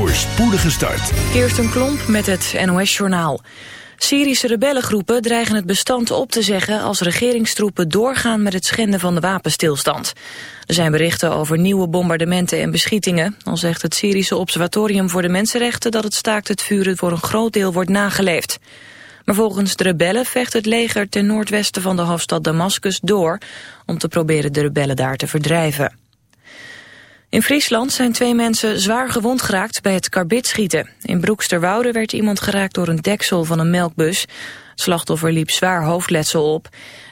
voor spoedige start. een Klomp met het NOS-journaal. Syrische rebellengroepen dreigen het bestand op te zeggen als regeringstroepen doorgaan met het schenden van de wapenstilstand. Er zijn berichten over nieuwe bombardementen en beschietingen. Al zegt het Syrische Observatorium voor de Mensenrechten dat het staakt het vuren voor een groot deel wordt nageleefd. Maar volgens de rebellen vecht het leger ten noordwesten van de hoofdstad Damascus door om te proberen de rebellen daar te verdrijven. In Friesland zijn twee mensen zwaar gewond geraakt bij het karbitschieten. In Broeksterwoude werd iemand geraakt door een deksel van een melkbus. Slachtoffer liep zwaar hoofdletsel op.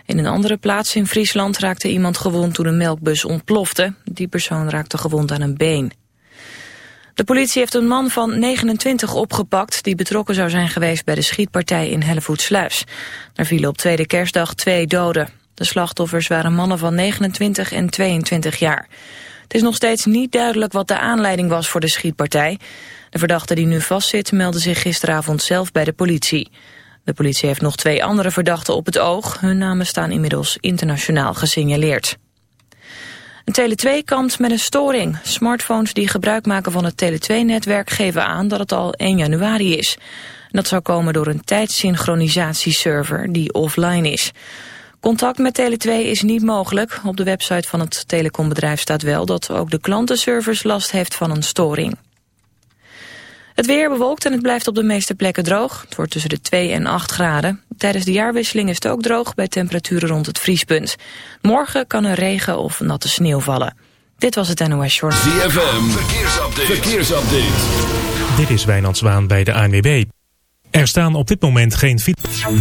In een andere plaats in Friesland raakte iemand gewond toen een melkbus ontplofte. Die persoon raakte gewond aan een been. De politie heeft een man van 29 opgepakt... die betrokken zou zijn geweest bij de schietpartij in Hellevoetsluis. Daar vielen op tweede kerstdag twee doden. De slachtoffers waren mannen van 29 en 22 jaar. Het is nog steeds niet duidelijk wat de aanleiding was voor de schietpartij. De verdachte die nu vastzit meldde zich gisteravond zelf bij de politie. De politie heeft nog twee andere verdachten op het oog. Hun namen staan inmiddels internationaal gesignaleerd. Tele2 kampt met een storing. Smartphones die gebruik maken van het Tele2-netwerk geven aan dat het al 1 januari is. dat zou komen door een tijdssynchronisatie-server die offline is. Contact met Tele2 is niet mogelijk. Op de website van het telecombedrijf staat wel dat ook de klantenservice last heeft van een storing. Het weer bewolkt en het blijft op de meeste plekken droog. Het wordt tussen de 2 en 8 graden. Tijdens de jaarwisseling is het ook droog bij temperaturen rond het vriespunt. Morgen kan er regen of natte sneeuw vallen. Dit was het NOS Short. ZFM, verkeersupdate. verkeersupdate. Dit is Wijnand Zwaan bij de ANWB. Er staan op dit moment geen fiets u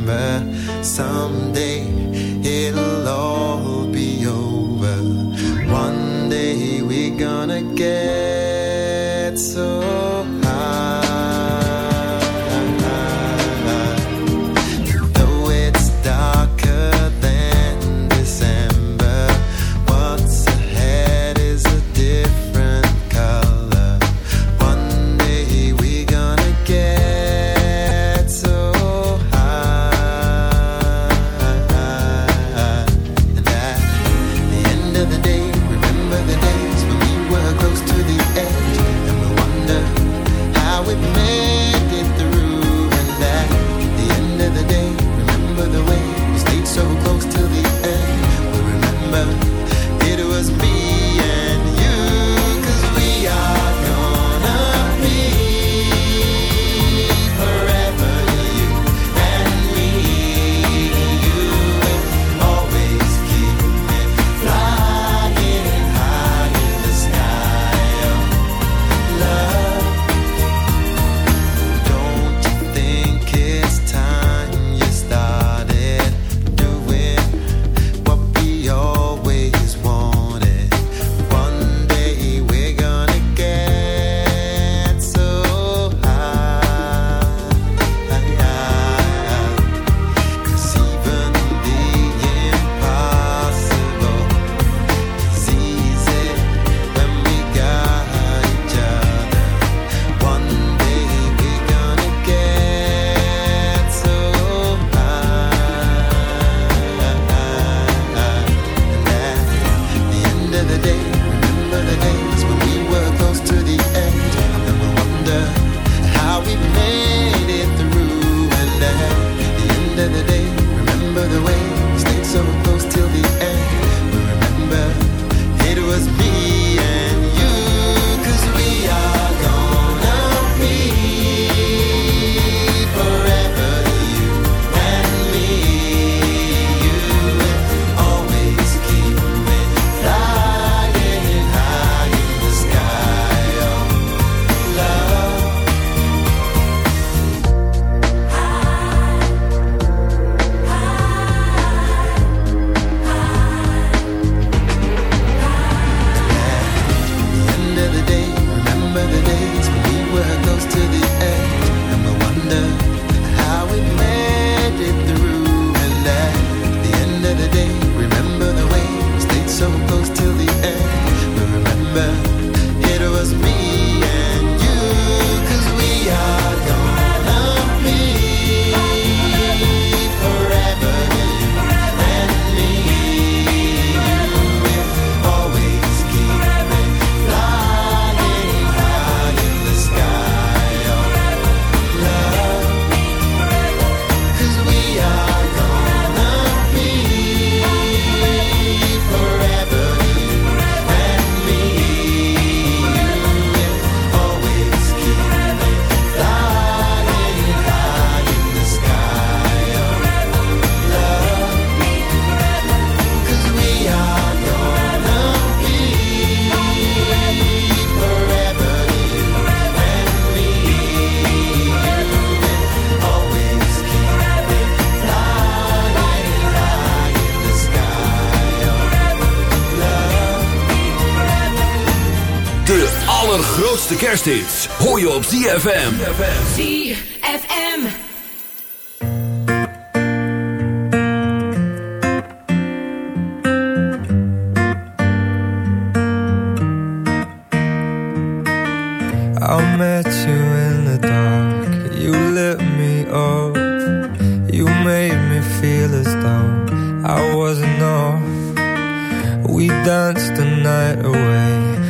remember someday. kershits. Hoor op ZFM. ZFM. I met you in the dark. You lit me up. You made me feel as though I wasn't off. We danced the night away.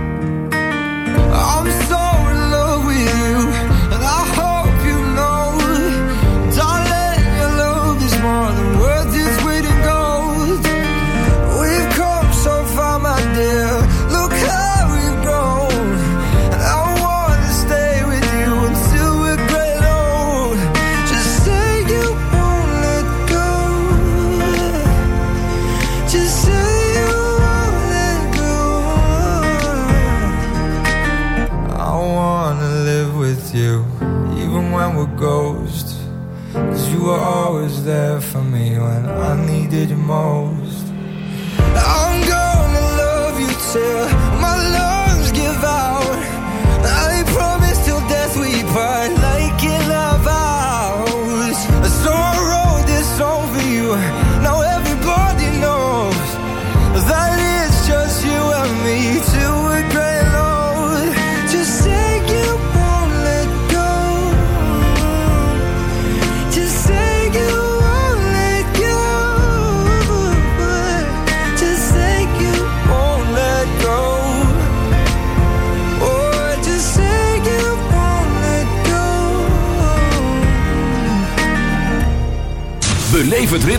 Needed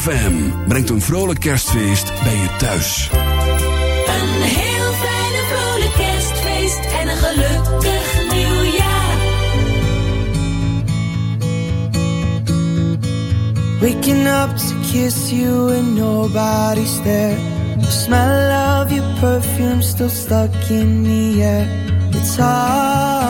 ZFM brengt een vrolijk kerstfeest bij je thuis. Een heel fijne vrolijk kerstfeest en een gelukkig nieuwjaar. Waking up to kiss you and nobody's there. The smell of your perfume still stuck in the air. It's hard.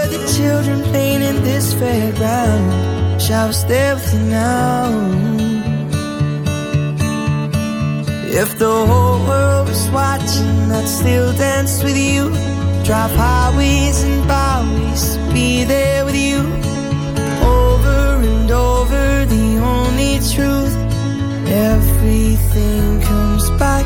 children playing in this fairground. Shall I stay with you now? If the whole world was watching, I'd still dance with you. Drive highways and byways, be there with you. Over and over, the only truth. Everything comes back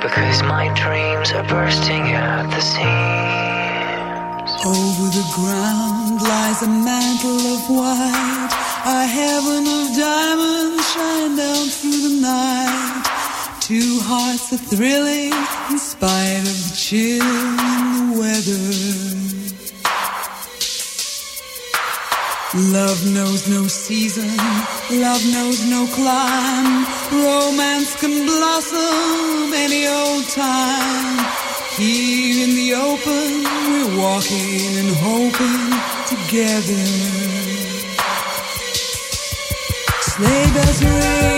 Because my dreams are bursting at the seams. Over the ground lies a mantle of white. A heaven of diamonds shine down through the night. Two hearts are thrilling in spite of the chill in the weather. Love knows no season, love knows no clime. Romance can blossom any old time. Here in the open, we're walking and hoping together. Sleigh bells ring.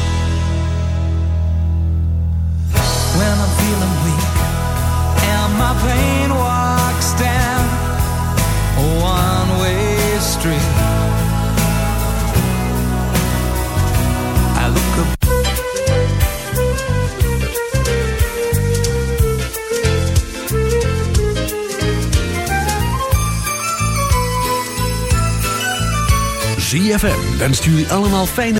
ZFM wenst jullie allemaal fijne...